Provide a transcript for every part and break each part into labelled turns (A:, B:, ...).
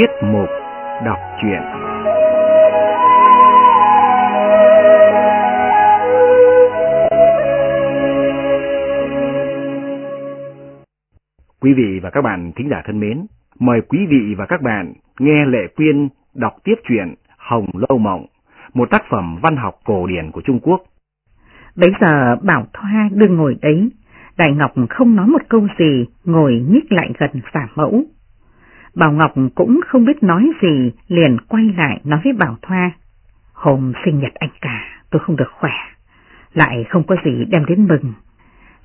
A: Tiết mục đọc truyện Quý vị và các bạn thính giả thân mến, mời quý vị và các bạn nghe Lệ Quyên đọc tiếp truyện Hồng Lâu Mộng, một tác phẩm văn học cổ điển của Trung Quốc.
B: Bấy giờ Bảo Thoa đừng ngồi đấy, Đại Ngọc không nói một câu gì, ngồi nhích lại gần giả mẫu. Bảo Ngọc cũng không biết nói gì, liền quay lại nói với Bảo Thoa. Hôm sinh nhật anh cả, tôi không được khỏe, lại không có gì đem đến mừng.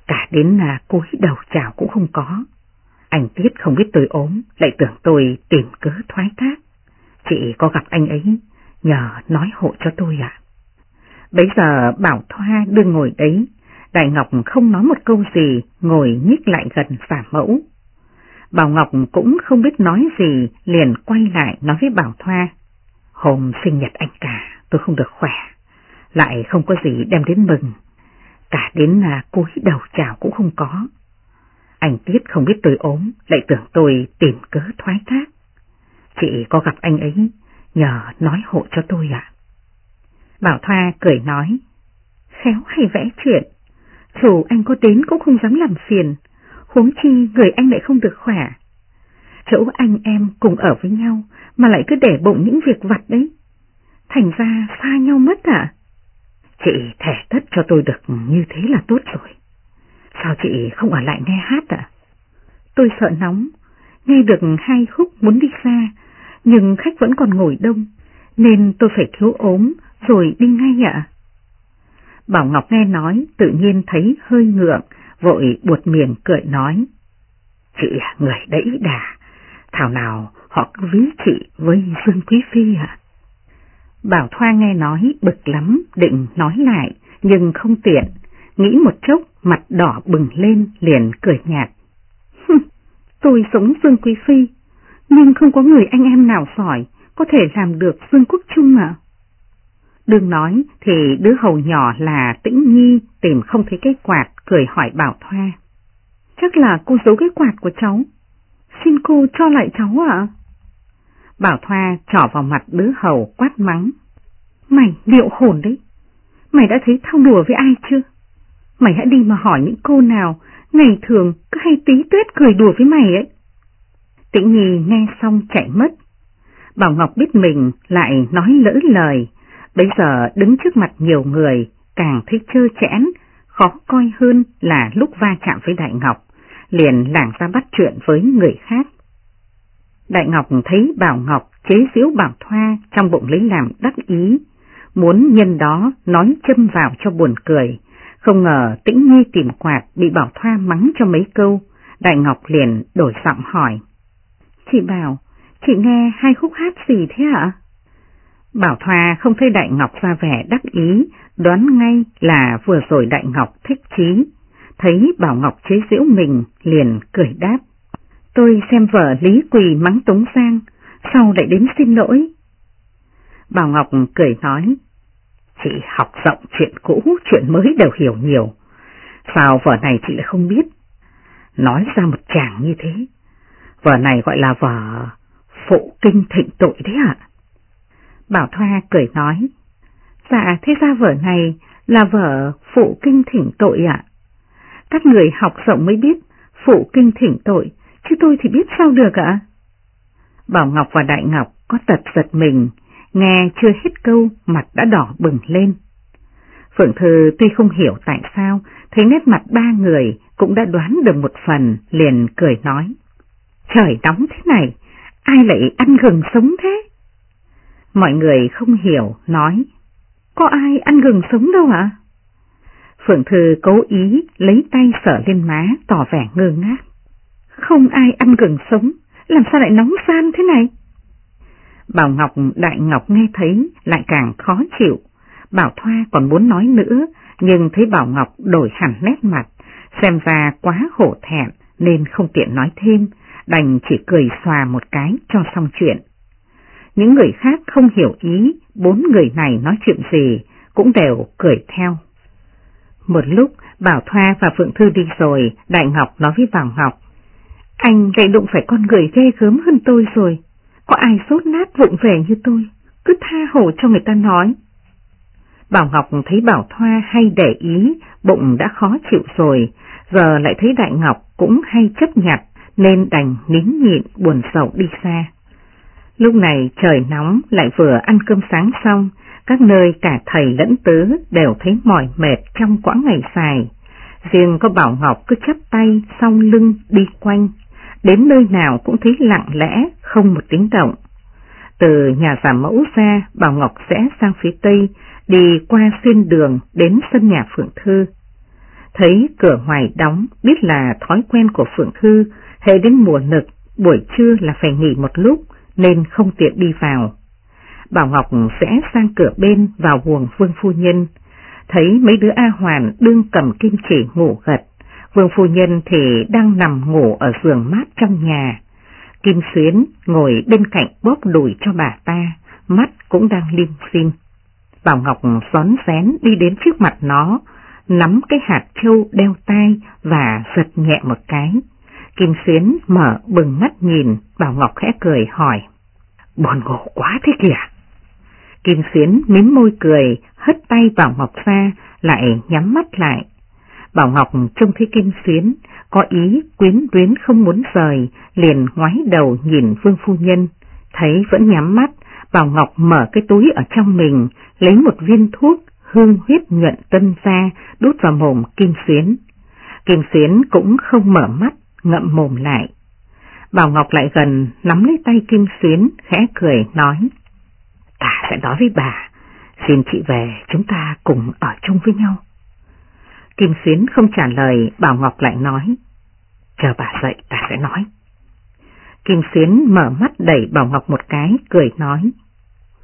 B: Cả đến là cúi đầu chào cũng không có. Anh Tiết không biết tôi ốm, lại tưởng tôi tìm cớ thoái thác. Chị có gặp anh ấy, nhờ nói hộ cho tôi ạ. Bấy giờ Bảo Thoa đừng ngồi đấy, Đại Ngọc không nói một câu gì, ngồi nhích lại gần phả mẫu. Bảo Ngọc cũng không biết nói gì, liền quay lại nói với Bảo Thoa. Hôm sinh nhật anh cả, tôi không được khỏe, lại không có gì đem đến mừng. Cả đến là cúi đầu chào cũng không có. Anh Tiết không biết tôi ốm, lại tưởng tôi tìm cớ thoái thác. Chị có gặp anh ấy, nhờ nói hộ cho tôi ạ. Bảo Thoa cười nói, khéo hay vẽ chuyện, dù anh có đến cũng không dám làm phiền, huống chi người anh lại không được khỏe. Chỗ anh em cùng ở với nhau mà lại cứ để bụng những việc vặt đấy. Thành ra xa nhau mất à? Chị thẻ tất cho tôi được như thế là tốt rồi. Sao chị không ở lại nghe hát à? Tôi sợ nóng, nghe được hai khúc muốn đi xa, nhưng khách vẫn còn ngồi đông, nên tôi phải thiếu ốm rồi đi ngay ạ. Bảo Ngọc nghe nói tự nhiên thấy hơi ngượng, vội buột miệng cười nói. Chị người đẫy đà, thảo nào họ cứ ví chị với Dương Quý Phi à? Bảo Thoa nghe nói bực lắm, định nói lại, nhưng không tiện, nghĩ một chốc mặt đỏ bừng lên liền cười nhạt. Tôi sống Dương Quý Phi, nhưng không có người anh em nào giỏi có thể làm được Dương Quốc Trung à? Đừng nói thì đứa hầu nhỏ là Tĩnh Nhi tìm không thấy cái quạt, cười hỏi Bảo Thoa. Chắc là cô giấu cái quạt của cháu. Xin cô cho lại cháu ạ. Bảo Thoa trỏ vào mặt đứa hầu quát mắng. Mày liệu hồn đấy. Mày đã thấy thao đùa với ai chưa? Mày hãy đi mà hỏi những cô nào ngày thường cứ hay tí tuyết cười đùa với mày ấy. Tĩnh Nhi nghe xong chạy mất. Bảo Ngọc biết mình lại nói lỡ lời, bây giờ đứng trước mặt nhiều người càng thấy trơ chẽn, khó coi hơn là lúc va chạm với Đại Ngọc, liền lảng ra bắt chuyện với người khác. Đại Ngọc thấy Bảo Ngọc chế giễu Bảo Thoa trong bụng lấy làm đắc ý, muốn nhân đó nói châm vào cho buồn cười, không ngờ tĩnh nhi tìm quạt bị Bảo Thoa mắng cho mấy câu, Đại Ngọc liền đổi giọng hỏi. Chị bảo, chị nghe hai khúc hát gì thế ạ? Bảo Thoa không thấy Đại Ngọc ra vẻ đắc ý, đoán ngay là vừa rồi Đại Ngọc thích chí. Thấy Bảo Ngọc chế giễu mình, liền cười đáp. Tôi xem vợ Lý Quỳ mắng Tống Giang, sau lại đến xin lỗi. Bảo Ngọc cười nói, chị học rộng chuyện cũ, chuyện mới đều hiểu nhiều. Sao vợ này chị lại không biết? Nói ra một chàng như thế, vợ này gọi là vợ phụ kinh thịnh tội đấy ạ. Bảo Thoa cười nói, dạ thế ra vở này là vở phụ kinh thỉnh tội ạ. Các người học rộng mới biết phụ kinh thỉnh tội, chứ tôi thì biết sao được ạ. Bảo Ngọc và Đại Ngọc có tật giật mình, nghe chưa hết câu mặt đã đỏ bừng lên. Phượng Thư tuy không hiểu tại sao, thấy nét mặt ba người cũng đã đoán được một phần, liền cười nói. Trời nóng thế này, ai lại ăn gừng sống thế? Mọi người không hiểu, nói, có ai ăn gừng sống đâu ạ? Phượng Thư cố ý lấy tay sở lên má tỏ vẻ ngơ ngác. Không ai ăn gừng sống, làm sao lại nóng gian thế này? Bảo Ngọc Đại Ngọc nghe thấy lại càng khó chịu. Bảo Thoa còn muốn nói nữa, nhưng thấy Bảo Ngọc đổi hẳn nét mặt, xem ra quá hổ thẹn nên không tiện nói thêm, đành chỉ cười xòa một cái cho xong chuyện. Những người khác không hiểu ý bốn người này nói chuyện gì, cũng đều cười theo. Một lúc Bảo Thoa và Phượng Thư đi rồi, Đại Ngọc nói với Bảo Ngọc, anh lại đụng phải con người ghê gớm hơn tôi rồi, có ai sốt nát vụng về như tôi, cứ tha hồ cho người ta nói. Bảo Ngọc thấy Bảo Thoa hay để ý, bụng đã khó chịu rồi, giờ lại thấy Đại Ngọc cũng hay chấp nhặt, nên đành nín nhịn buồn sầu đi xa. Lúc này trời nóng lại vừa ăn cơm sáng xong, các nơi cả thầy lẫn tứ đều thấy mỏi mệt trong quãng ngày dài. Riêng có Bảo Ngọc cứ chắp tay sau lưng đi quanh, đến nơi nào cũng thấy lặng lẽ, không một tiếng động. Từ nhà giả mẫu ra, Bảo Ngọc sẽ sang phía tây, đi qua xuyên đường đến sân nhà Phượng Thư. Thấy cửa ngoài đóng, biết là thói quen của Phượng Thư, hệ đến mùa nực, buổi trưa là phải nghỉ một lúc, nên không tiện đi vào. Bảo Ngọc sẽ sang cửa bên vào buồng Vương Phu Nhân, thấy mấy đứa A Hoàn đương cầm kim chỉ ngủ gật, Vương Phu Nhân thì đang nằm ngủ ở giường mát trong nhà. Kim Xuyến ngồi bên cạnh bóp đùi cho bà ta, mắt cũng đang lim sim. Bảo Ngọc xón xén đi đến trước mặt nó, nắm cái hạt châu đeo tay và giật nhẹ một cái. Kim Xuyến mở bừng mắt nhìn, Bảo Ngọc khẽ cười hỏi. Bọn ngủ quá thế kìa. Kim Xuyến mím môi cười, hất tay Bảo Ngọc ra, lại nhắm mắt lại. Bảo Ngọc trông thấy Kim Xuyến, có ý quyến luyến không muốn rời, liền ngoái đầu nhìn Vương Phu Nhân, thấy vẫn nhắm mắt, Bảo Ngọc mở cái túi ở trong mình, lấy một viên thuốc hương huyết nhuận tân ra, đút vào mồm Kim Xuyến. Kim Xuyến cũng không mở mắt, ngậm mồm lại. Bảo Ngọc lại gần, nắm lấy tay Kim Xuyến, khẽ cười, nói. Ta sẽ nói với bà, xin chị về, chúng ta cùng ở chung với nhau. Kim Xuyến không trả lời, Bảo Ngọc lại nói. Chờ bà dậy ta sẽ nói. Kim Xuyến mở mắt đẩy Bảo Ngọc một cái, cười nói.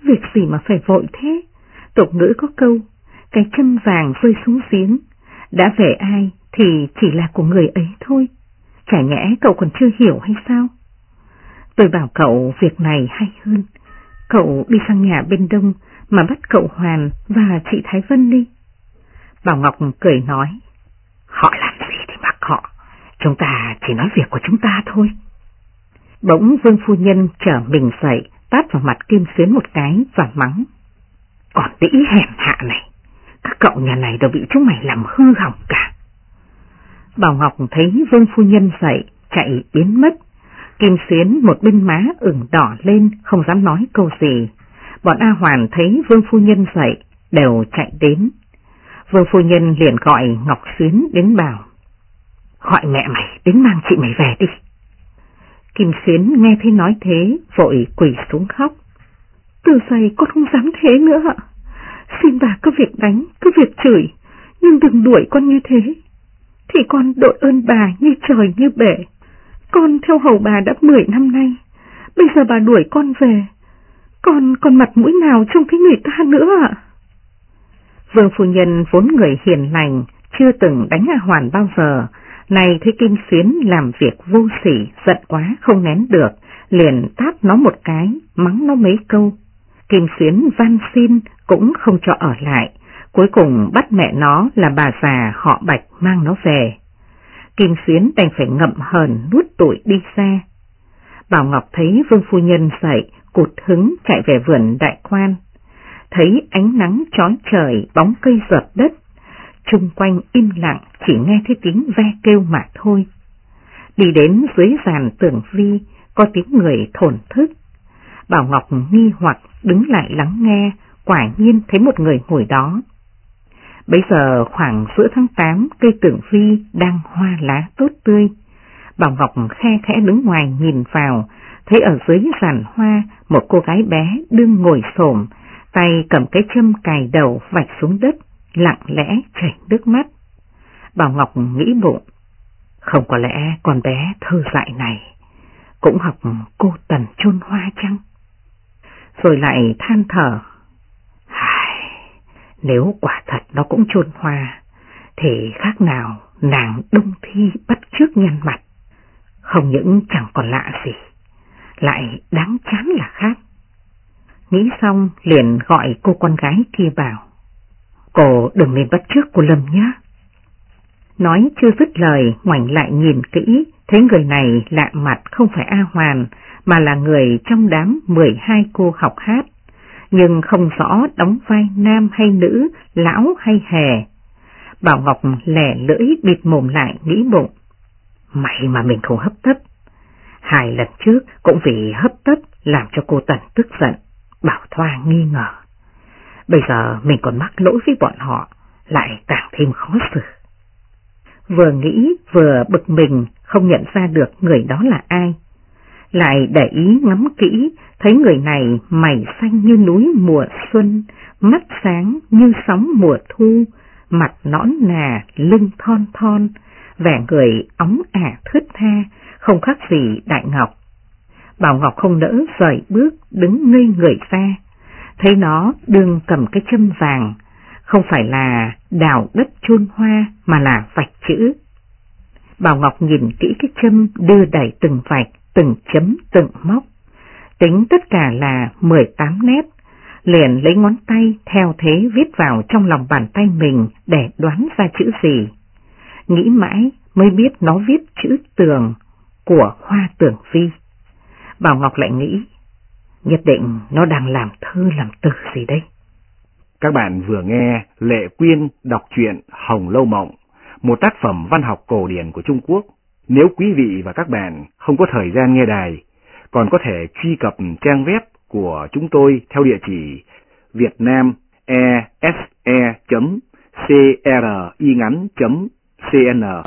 B: Việc gì mà phải vội thế? Tục ngữ có câu, cái chân vàng rơi xuống giếng, đã về ai thì chỉ là của người ấy thôi. Chả nhẽ cậu còn chưa hiểu hay sao? Tôi bảo cậu việc này hay hơn. Cậu đi sang nhà bên đông mà bắt cậu Hoàn và chị Thái Vân đi. Bảo Ngọc cười nói, họ làm gì thì mặc họ, chúng ta chỉ nói việc của chúng ta thôi. Bỗng Vương Phu Nhân trở mình dậy, tát vào mặt Kim Xuyến một cái và mắng. Còn đĩ hèn hạ này, các cậu nhà này đều bị chúng mày làm hư hỏng cả. Bảo Ngọc thấy Vương Phu Nhân dậy, chạy biến mất. Kim Xuyến một bên má ửng đỏ lên, không dám nói câu gì. Bọn A Hoàn thấy Vương Phu Nhân dậy, đều chạy đến. Vương Phu Nhân liền gọi Ngọc Xuyến đến bảo. Gọi mẹ mày đến mang chị mày về đi. Kim Xuyến nghe thấy nói thế, vội quỳ xuống khóc. Từ giây con không dám thế nữa ạ. Xin bà cứ việc đánh, cứ việc chửi, nhưng đừng đuổi con như thế. Thì con đội ơn bà như trời như bể. Con theo hầu bà đã 10 năm nay, bây giờ bà đuổi con về. Con còn mặt mũi nào trông thấy người ta nữa ạ? Vương phu nhân vốn người hiền lành, chưa từng đánh A Hoàn bao giờ, này thấy Kim Xuyến làm việc vô sỉ, giận quá không nén được, liền tát nó một cái, mắng nó mấy câu. Kim Xuyến van xin cũng không cho ở lại, cuối cùng bắt mẹ nó là bà già họ Bạch mang nó về. Kim Xuyến đành phải ngậm hờn nuốt tuổi đi xe Bảo Ngọc thấy Vương Phu Nhân dậy, cụt hứng chạy về vườn đại quan. Thấy ánh nắng trói trời, bóng cây giọt đất, chung quanh im lặng chỉ nghe thấy tiếng ve kêu mà thôi. Đi đến dưới giàn tường vi, có tiếng người thổn thức. Bảo Ngọc nghi hoặc đứng lại lắng nghe, quả nhiên thấy một người ngồi đó. Bây giờ khoảng giữa tháng 8, cây tưởng phi đang hoa lá tốt tươi. Bảo Ngọc khe khẽ đứng ngoài nhìn vào, thấy ở dưới giàn hoa một cô gái bé đương ngồi xổm, tay cầm cái châm cài đầu vạch xuống đất, lặng lẽ chảy nước mắt. Bảo Ngọc nghĩ bụng, không có lẽ con bé thơ dại này cũng học cô tần chôn hoa chăng? Rồi lại than thở, nếu quả thật nó cũng chôn hoa, thì khác nào nàng đông thi bắt trước nhăn mặt, không những chẳng còn lạ gì, lại đáng chán là khác. Nghĩ xong liền gọi cô con gái kia bảo, cô đừng nên bắt trước cô Lâm nhé. Nói chưa dứt lời, ngoảnh lại nhìn kỹ, thấy người này lạ mặt không phải A Hoàn, mà là người trong đám 12 cô học hát, nhưng không rõ đóng vai nam hay nữ, lão hay hề. Bảo Ngọc lẻ lưỡi bịt mồm lại nghĩ bụng. Mày mà mình không hấp tấp. Hai lần trước cũng vì hấp tấp làm cho cô Tần tức giận, Bảo Thoa nghi ngờ. Bây giờ mình còn mắc lỗi với bọn họ, lại càng thêm khó xử. Vừa nghĩ vừa bực mình không nhận ra được người đó là ai. Lại để ý ngắm kỹ, thấy người này mày xanh như núi mùa xuân, mắt sáng như sóng mùa thu, mặt nõn nà, lưng thon thon, vẻ người óng ả thướt tha, không khác gì Đại Ngọc. Bảo Ngọc không nỡ rời bước đứng ngây người ra, thấy nó đương cầm cái châm vàng, không phải là đào đất chôn hoa mà là vạch chữ. Bảo Ngọc nhìn kỹ cái châm đưa đẩy từng vạch, từng chấm, từng móc. Tính tất cả là 18 nét, liền lấy ngón tay theo thế viết vào trong lòng bàn tay mình để đoán ra chữ gì. Nghĩ mãi mới biết nó viết chữ tường của Hoa Tường Vi. Bảo Ngọc lại nghĩ, nhất định nó đang làm thơ làm từ gì đây?
A: Các bạn vừa nghe Lệ Quyên đọc truyện Hồng Lâu Mộng, một tác phẩm văn học cổ điển của Trung Quốc. Nếu quý vị và các bạn không có thời gian nghe đài, còn có thể truy cập trang web của chúng tôi theo địa chỉ vietnamese.cringắn.cn